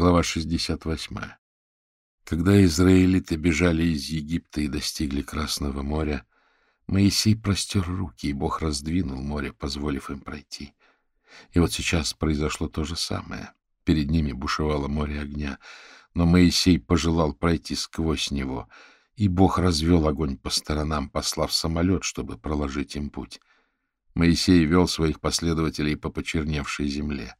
Глава 68. Когда израилиты бежали из Египта и достигли Красного моря, Моисей простер руки, и Бог раздвинул море, позволив им пройти. И вот сейчас произошло то же самое. Перед ними бушевало море огня, но Моисей пожелал пройти сквозь него, и Бог развел огонь по сторонам, послав самолет, чтобы проложить им путь. Моисей вел своих последователей по почерневшей земле.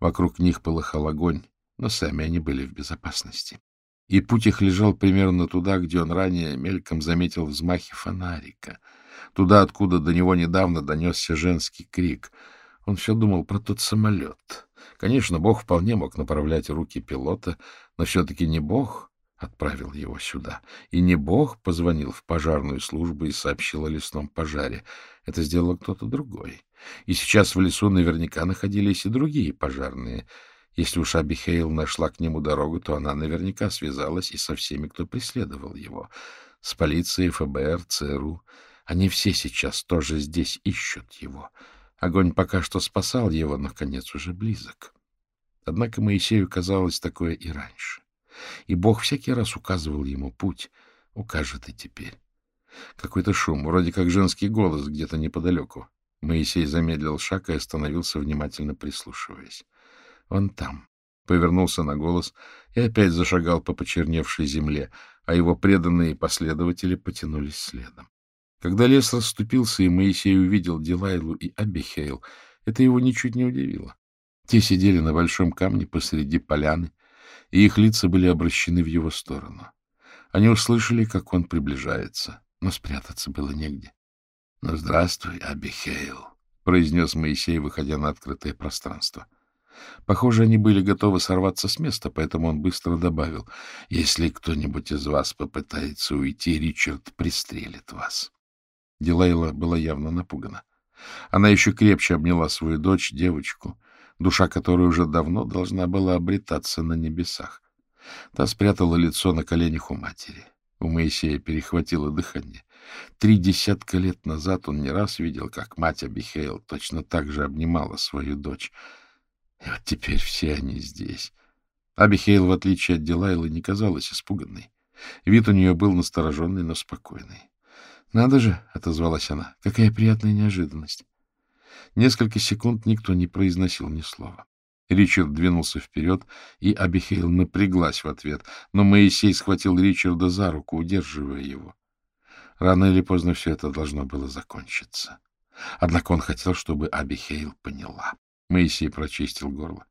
Вокруг них полыхал огонь, но сами они были в безопасности. И путь их лежал примерно туда, где он ранее мельком заметил взмахи фонарика, туда, откуда до него недавно донесся женский крик. Он все думал про тот самолет. Конечно, Бог вполне мог направлять руки пилота, но все-таки не Бог отправил его сюда, и не Бог позвонил в пожарную службу и сообщил о лесном пожаре. Это сделал кто-то другой. И сейчас в лесу наверняка находились и другие пожарные — если уж Абихейл нашла к нему дорогу, то она наверняка связалась и со всеми, кто преследовал его. С полицией, ФБР, ЦРУ. Они все сейчас тоже здесь ищут его. Огонь пока что спасал его, но конец уже близок. Однако Моисею казалось такое и раньше. И Бог всякий раз указывал ему путь, укажет и теперь. Какой-то шум, вроде как женский голос где-то неподалеку. Моисей замедлил шаг и остановился, внимательно прислушиваясь. Он там. Повернулся на голос и опять зашагал по почерневшей земле, а его преданные последователи потянулись следом. Когда лес расступился, и Моисей увидел Дилайлу и Абихейл, это его ничуть не удивило. Те сидели на большом камне посреди поляны, и их лица были обращены в его сторону. Они услышали, как он приближается, но спрятаться было негде. — Ну, здравствуй, Абихейл, — произнес Моисей, выходя на открытое пространство. — Похоже, они были готовы сорваться с места, поэтому он быстро добавил, «Если кто-нибудь из вас попытается уйти, Ричард пристрелит вас». Дилайла была явно напугана. Она еще крепче обняла свою дочь, девочку, душа которой уже давно должна была обретаться на небесах. Та спрятала лицо на коленях у матери. У Моисея перехватило дыхание. Три десятка лет назад он не раз видел, как мать Абихейл точно так же обнимала свою дочь — и вот теперь все они здесь. Абихейл, в отличие от Дилайлы, не казалась испуганной. Вид у нее был настороженный, но спокойный. — Надо же, — отозвалась она, — какая приятная неожиданность. Несколько секунд никто не произносил ни слова. Ричард двинулся вперед, и Абихейл напряглась в ответ, но Моисей схватил Ричарда за руку, удерживая его. Рано или поздно все это должно было закончиться. Однако он хотел, чтобы Абихейл поняла. Моисей прочистил горло.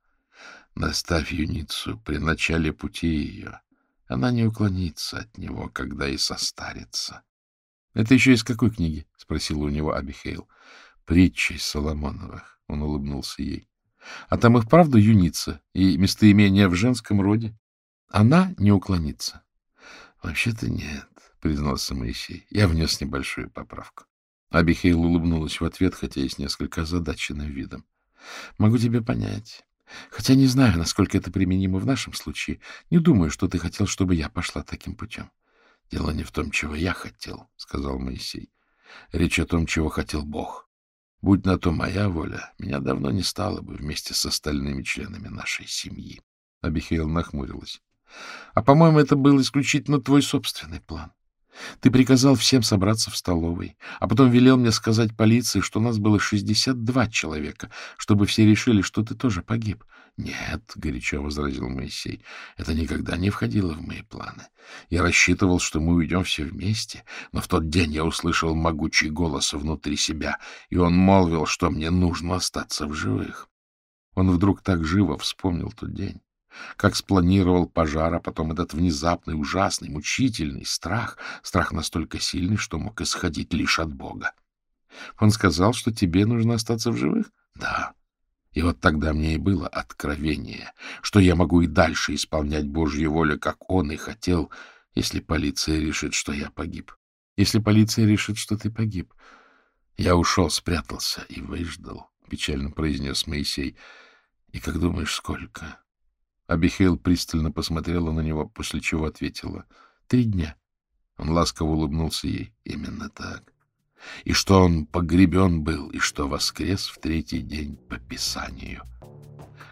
Наставь юницу при начале пути ее. Она не уклонится от него, когда и состарится. — Это еще из какой книги? — спросила у него Абихейл. — Притчи Соломоновых. Он улыбнулся ей. — А там их правда юница и местоимение в женском роде? Она не уклонится. — Вообще-то нет, — признался Моисей. Я внес небольшую поправку. Абихейл улыбнулась в ответ, хотя и с несколько озадаченным видом. Могу тебя понять. Хотя не знаю, насколько это применимо в нашем случае. Не думаю, что ты хотел, чтобы я пошла таким путем. — Дело не в том, чего я хотел, — сказал Моисей. — Речь о том, чего хотел Бог. Будь на то моя воля, меня давно не стало бы вместе с остальными членами нашей семьи. Абихейл нахмурилась. — А, по-моему, это был исключительно твой собственный план. Ты приказал всем собраться в столовой, а потом велел мне сказать полиции, что нас было 62 человека, чтобы все решили, что ты тоже погиб. — Нет, — горячо возразил Моисей, — это никогда не входило в мои планы. Я рассчитывал, что мы уйдем все вместе, но в тот день я услышал могучий голос внутри себя, и он молвил, что мне нужно остаться в живых. Он вдруг так живо вспомнил тот день как спланировал пожар, а потом этот внезапный, ужасный, мучительный страх, страх настолько сильный, что мог исходить лишь от Бога. Он сказал, что тебе нужно остаться в живых? Да. И вот тогда мне и было откровение, что я могу и дальше исполнять Божью волю, как он и хотел, если полиция решит, что я погиб. Если полиция решит, что ты погиб. Я ушел, спрятался и выждал, — печально произнес Моисей. И как думаешь, сколько? Абихейл пристально посмотрела на него, после чего ответила. — Три дня. Он ласково улыбнулся ей. — Именно так. И что он погребен был, и что воскрес в третий день по Писанию.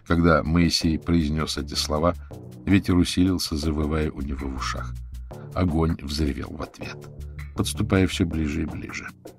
Когда Моисей произнес эти слова, ветер усилился, завывая у него в ушах. Огонь взревел в ответ, подступая все ближе и ближе. —